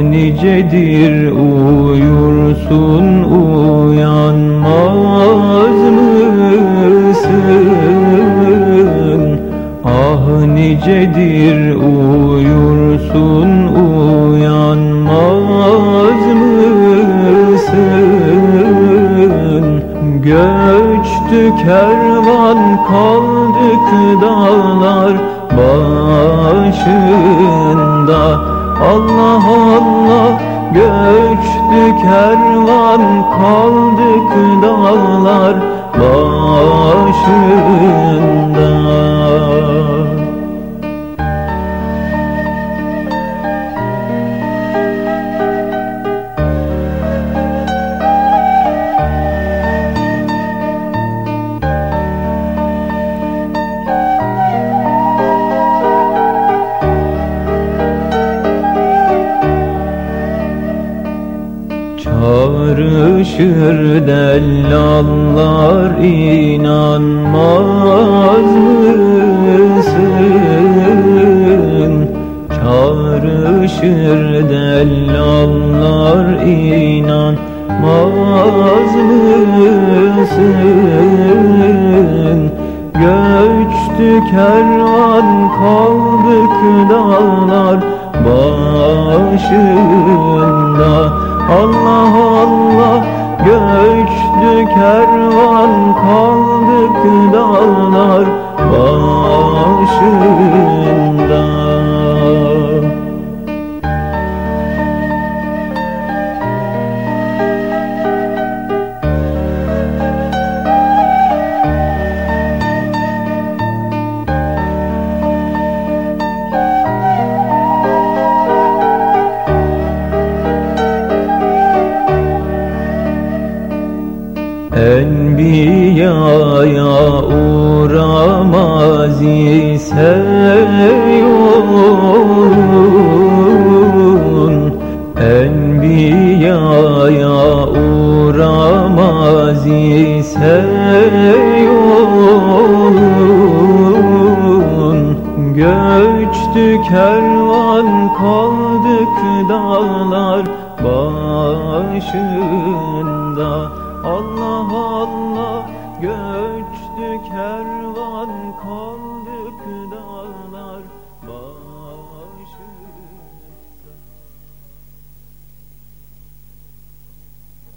nicedir uyursun uyanmaz mısın? Ah nicedir uyursun uyanmaz mısın? Göçtü kervan kaldık dağlar başında Allah Allah göçtü kervan kaldık dağlar başında Çağrışır dellallar inanmaz mısın? Çağrışır dellallar inanmaz mısın? Göçtü kervan kaldık dağlar başında Allah Allah göçtü kervan Enbiyaya uğramaz ise yolun. Enbiyaya uğramaz ise yolun. Göçtü kervan kaldık dağlar başında Allah Allah göçtü kervan kandık da.